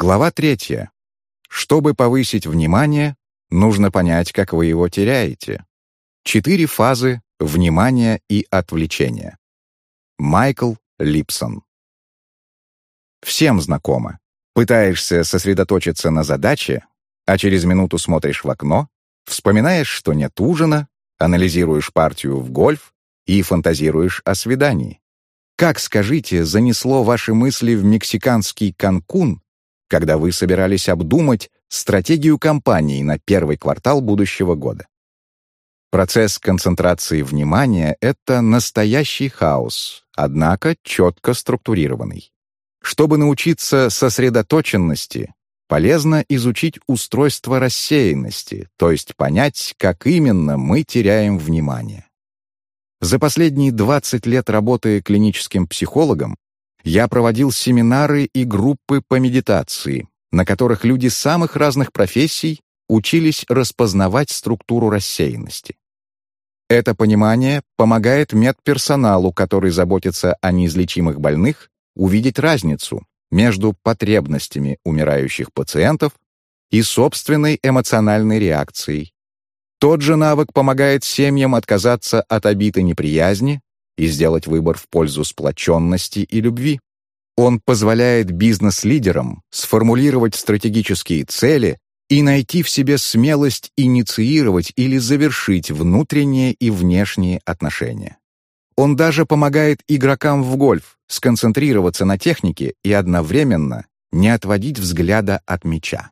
Глава третья. Чтобы повысить внимание, нужно понять, как вы его теряете. Четыре фазы внимания и отвлечения. Майкл Липсон. Всем знакомо. Пытаешься сосредоточиться на задаче, а через минуту смотришь в окно, вспоминаешь, что нет ужина, анализируешь партию в гольф и фантазируешь о свидании. Как, скажите, занесло ваши мысли в мексиканский Канкун когда вы собирались обдумать стратегию компании на первый квартал будущего года. Процесс концентрации внимания — это настоящий хаос, однако четко структурированный. Чтобы научиться сосредоточенности, полезно изучить устройство рассеянности, то есть понять, как именно мы теряем внимание. За последние 20 лет работы клиническим психологом я проводил семинары и группы по медитации, на которых люди самых разных профессий учились распознавать структуру рассеянности. Это понимание помогает медперсоналу, который заботится о неизлечимых больных, увидеть разницу между потребностями умирающих пациентов и собственной эмоциональной реакцией. Тот же навык помогает семьям отказаться от обитой неприязни и сделать выбор в пользу сплоченности и любви. Он позволяет бизнес-лидерам сформулировать стратегические цели и найти в себе смелость инициировать или завершить внутренние и внешние отношения. Он даже помогает игрокам в гольф сконцентрироваться на технике и одновременно не отводить взгляда от мяча.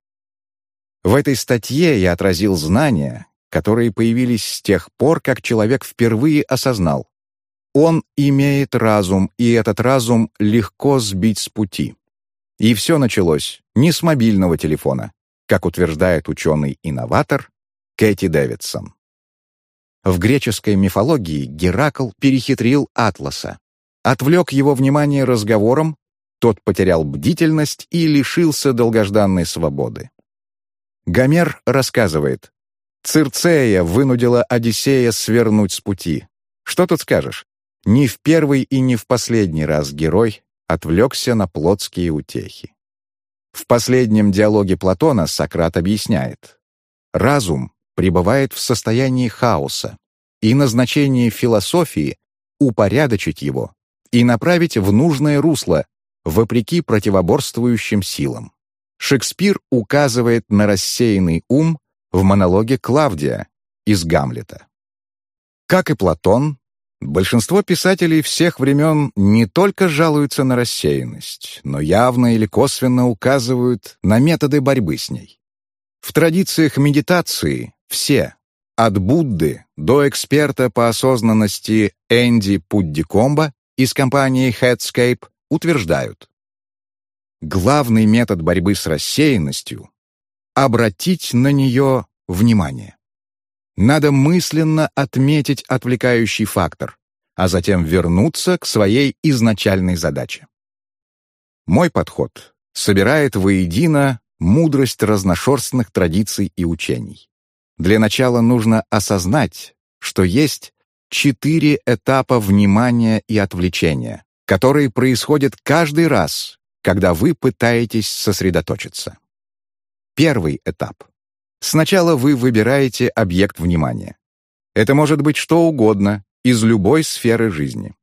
В этой статье я отразил знания, которые появились с тех пор, как человек впервые осознал, он имеет разум, и этот разум легко сбить с пути. И все началось не с мобильного телефона, как утверждает ученый-инноватор Кэти Дэвидсон. В греческой мифологии Геракл перехитрил Атласа, отвлек его внимание разговором, тот потерял бдительность и лишился долгожданной свободы. Гомер рассказывает, «Цирцея вынудила Одиссея свернуть с пути. Что тут скажешь? Ни в первый и не в последний раз герой отвлекся на плотские утехи. В последнем диалоге Платона Сократ объясняет. Разум пребывает в состоянии хаоса, и назначение философии — упорядочить его и направить в нужное русло, вопреки противоборствующим силам. Шекспир указывает на рассеянный ум в монологе Клавдия из «Гамлета». Как и Платон, Большинство писателей всех времен не только жалуются на рассеянность, но явно или косвенно указывают на методы борьбы с ней. В традициях медитации все, от Будды до эксперта по осознанности Энди Пуддикомба из компании Headscape, утверждают. Главный метод борьбы с рассеянностью — обратить на нее внимание надо мысленно отметить отвлекающий фактор, а затем вернуться к своей изначальной задаче. Мой подход собирает воедино мудрость разношерстных традиций и учений. Для начала нужно осознать, что есть четыре этапа внимания и отвлечения, которые происходят каждый раз, когда вы пытаетесь сосредоточиться. Первый этап — Сначала вы выбираете объект внимания. Это может быть что угодно, из любой сферы жизни.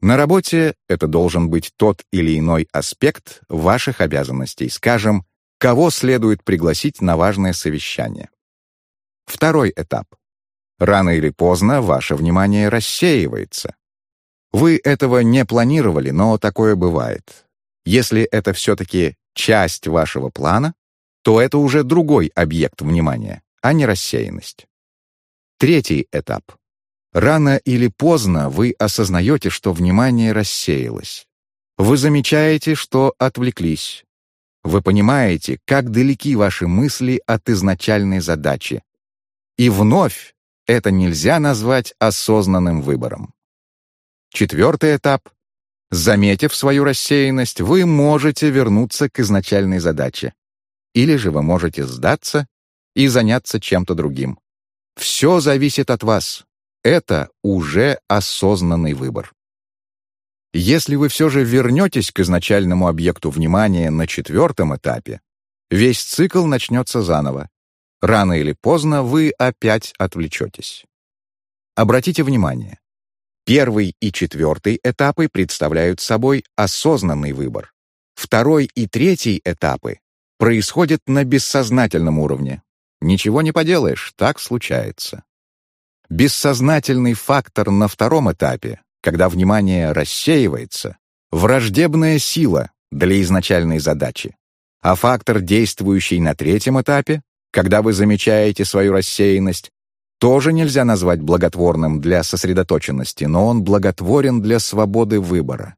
На работе это должен быть тот или иной аспект ваших обязанностей, скажем, кого следует пригласить на важное совещание. Второй этап. Рано или поздно ваше внимание рассеивается. Вы этого не планировали, но такое бывает. Если это все-таки часть вашего плана, то это уже другой объект внимания, а не рассеянность. Третий этап. Рано или поздно вы осознаете, что внимание рассеялось. Вы замечаете, что отвлеклись. Вы понимаете, как далеки ваши мысли от изначальной задачи. И вновь это нельзя назвать осознанным выбором. Четвертый этап. Заметив свою рассеянность, вы можете вернуться к изначальной задаче или же вы можете сдаться и заняться чем-то другим. Все зависит от вас. Это уже осознанный выбор. Если вы все же вернетесь к изначальному объекту внимания на четвертом этапе, весь цикл начнется заново. Рано или поздно вы опять отвлечетесь. Обратите внимание, первый и четвертый этапы представляют собой осознанный выбор. Второй и третий этапы происходит на бессознательном уровне. Ничего не поделаешь, так случается. Бессознательный фактор на втором этапе, когда внимание рассеивается, враждебная сила для изначальной задачи. А фактор, действующий на третьем этапе, когда вы замечаете свою рассеянность, тоже нельзя назвать благотворным для сосредоточенности, но он благотворен для свободы выбора.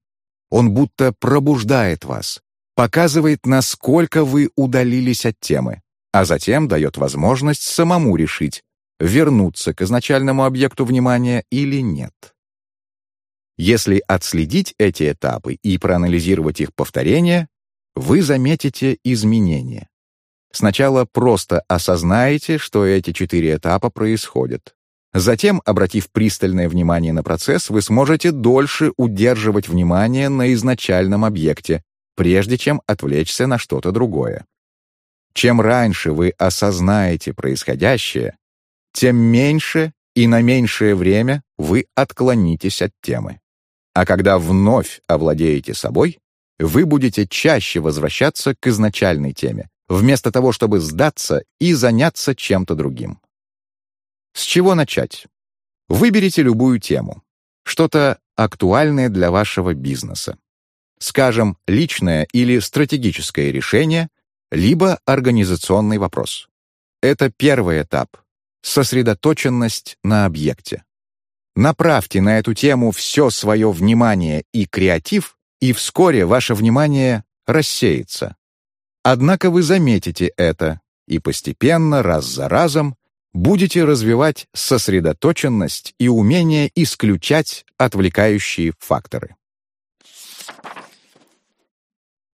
Он будто пробуждает вас, показывает, насколько вы удалились от темы, а затем дает возможность самому решить, вернуться к изначальному объекту внимания или нет. Если отследить эти этапы и проанализировать их повторение, вы заметите изменения. Сначала просто осознаете, что эти четыре этапа происходят. Затем, обратив пристальное внимание на процесс, вы сможете дольше удерживать внимание на изначальном объекте, прежде чем отвлечься на что-то другое. Чем раньше вы осознаете происходящее, тем меньше и на меньшее время вы отклонитесь от темы. А когда вновь овладеете собой, вы будете чаще возвращаться к изначальной теме, вместо того, чтобы сдаться и заняться чем-то другим. С чего начать? Выберите любую тему, что-то актуальное для вашего бизнеса скажем, личное или стратегическое решение, либо организационный вопрос. Это первый этап — сосредоточенность на объекте. Направьте на эту тему все свое внимание и креатив, и вскоре ваше внимание рассеется. Однако вы заметите это и постепенно, раз за разом, будете развивать сосредоточенность и умение исключать отвлекающие факторы.